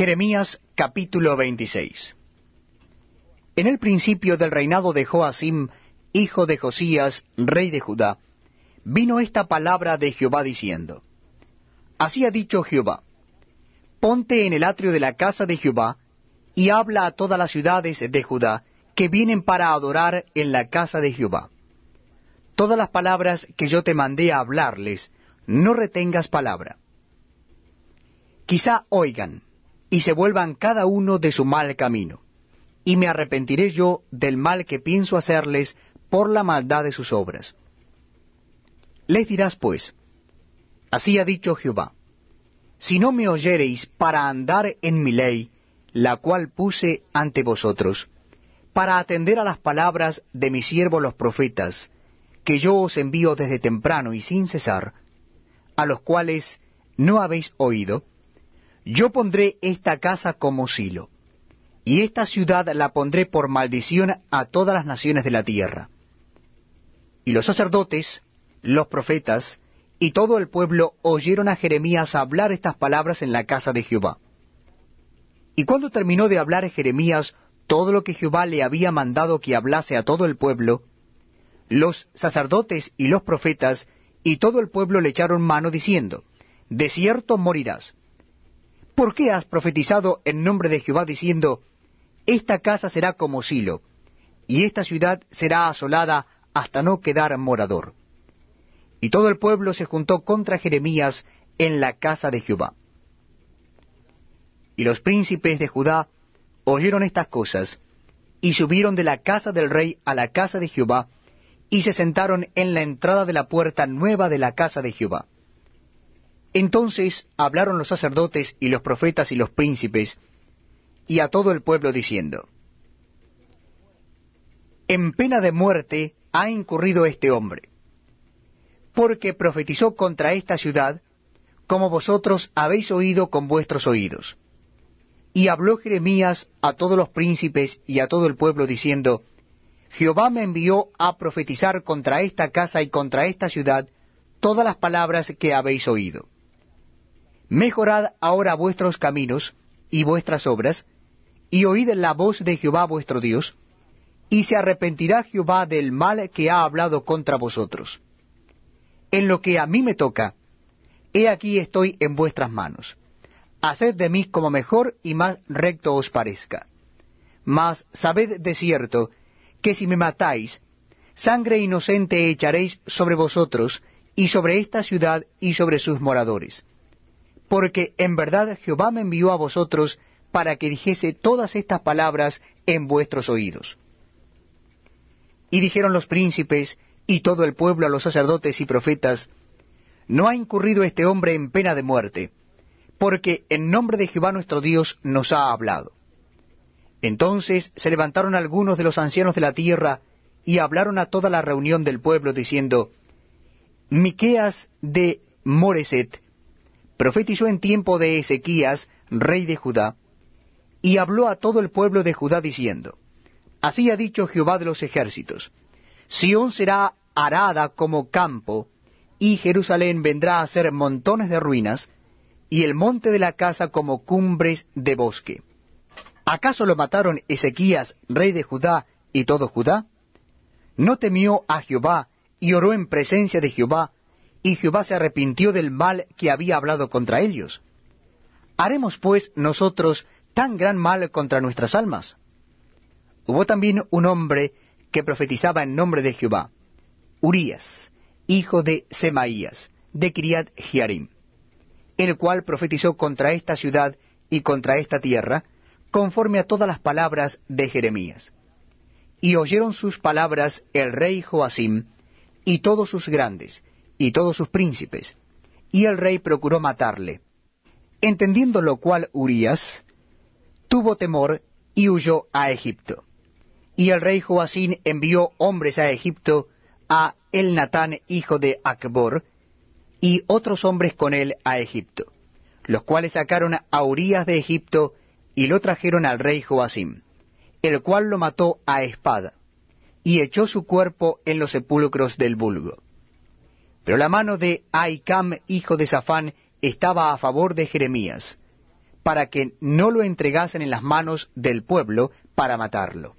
Jeremías capítulo 26 En el principio del reinado de Joacim, hijo de Josías, rey de Judá, vino esta palabra de Jehová diciendo, Así ha dicho Jehová, ponte en el atrio de la casa de Jehová, y habla a todas las ciudades de Judá, que vienen para adorar en la casa de Jehová. Todas las palabras que yo te mandé a hablarles, no retengas palabra. Quizá oigan, y se vuelvan cada uno de su mal camino, y me arrepentiré yo del mal que pienso hacerles por la maldad de sus obras. Les dirás pues, así ha dicho Jehová, si no me oyereis para andar en mi ley, la cual puse ante vosotros, para atender a las palabras de mis siervos los profetas, que yo os envío desde temprano y sin cesar, a los cuales no habéis oído, yo pondré esta casa como silo, y esta ciudad la pondré por maldición a todas las naciones de la tierra. Y los sacerdotes, los profetas, y todo el pueblo oyeron a Jeremías hablar estas palabras en la casa de Jehová. Y cuando terminó de hablar Jeremías todo lo que Jehová le había mandado que hablase a todo el pueblo, los sacerdotes y los profetas y todo el pueblo le echaron mano diciendo, De cierto morirás. ¿Por qué has profetizado en nombre de Jehová diciendo, Esta casa será como Silo, y esta ciudad será asolada hasta no quedar morador? Y todo el pueblo se juntó contra Jeremías en la casa de Jehová. Y los príncipes de Judá oyeron estas cosas, y subieron de la casa del rey a la casa de Jehová, y se sentaron en la entrada de la puerta nueva de la casa de Jehová. Entonces hablaron los sacerdotes y los profetas y los príncipes, y a todo el pueblo diciendo, En pena de muerte ha incurrido este hombre, porque profetizó contra esta ciudad, como vosotros habéis oído con vuestros oídos. Y habló Jeremías a todos los príncipes y a todo el pueblo, diciendo, Jehová me envió a profetizar contra esta casa y contra esta ciudad todas las palabras que habéis oído. Mejorad ahora vuestros caminos y vuestras obras, y oíd la voz de Jehová vuestro Dios, y se arrepentirá Jehová del mal que ha hablado contra vosotros. En lo que a mí me toca, he aquí estoy en vuestras manos. Haced de mí como mejor y más recto os parezca. Mas sabed de cierto que si me matáis, sangre inocente echaréis sobre vosotros, y sobre esta ciudad y sobre sus moradores porque en verdad Jehová me envió a vosotros para que dijese todas estas palabras en vuestros oídos. Y dijeron los príncipes y todo el pueblo a los sacerdotes y profetas, No ha incurrido este hombre en pena de muerte, porque en nombre de Jehová nuestro Dios nos ha hablado. Entonces se levantaron algunos de los ancianos de la tierra y hablaron a toda la reunión del pueblo diciendo, Miqueas de Moreset, profetizó en tiempo de Ezequías, rey de Judá, y habló a todo el pueblo de Judá diciendo, Así ha dicho Jehová de los ejércitos, Sión será arada como campo, y Jerusalén vendrá a ser montones de ruinas, y el monte de la casa como cumbres de bosque. ¿Acaso lo mataron Ezequías, rey de Judá, y todo Judá? ¿No temió a Jehová, y oró en presencia de Jehová, y Jehová se arrepintió del mal que había hablado contra ellos. ¿Haremos pues nosotros tan gran mal contra nuestras almas? Hubo también un hombre que profetizaba en nombre de Jehová, Urías, hijo de Semaías, de Kiriat Jearim, el cual profetizó contra esta ciudad y contra esta tierra, conforme a todas las palabras de Jeremías. Y oyeron sus palabras el rey Joacim y todos sus grandes, y todos sus príncipes, y el rey procuró matarle. Entendiendo lo cual Urías tuvo temor y huyó a Egipto. Y el rey Joacín envió hombres a Egipto a El Natán, hijo de Acbor, y otros hombres con él a Egipto, los cuales sacaron a Urías de Egipto y lo trajeron al rey Joacim, el cual lo mató a espada, y echó su cuerpo en los sepulcros del vulgo. Pero la mano de Aicam, hijo de Safán, estaba a favor de Jeremías, para que no lo entregasen en las manos del pueblo para matarlo.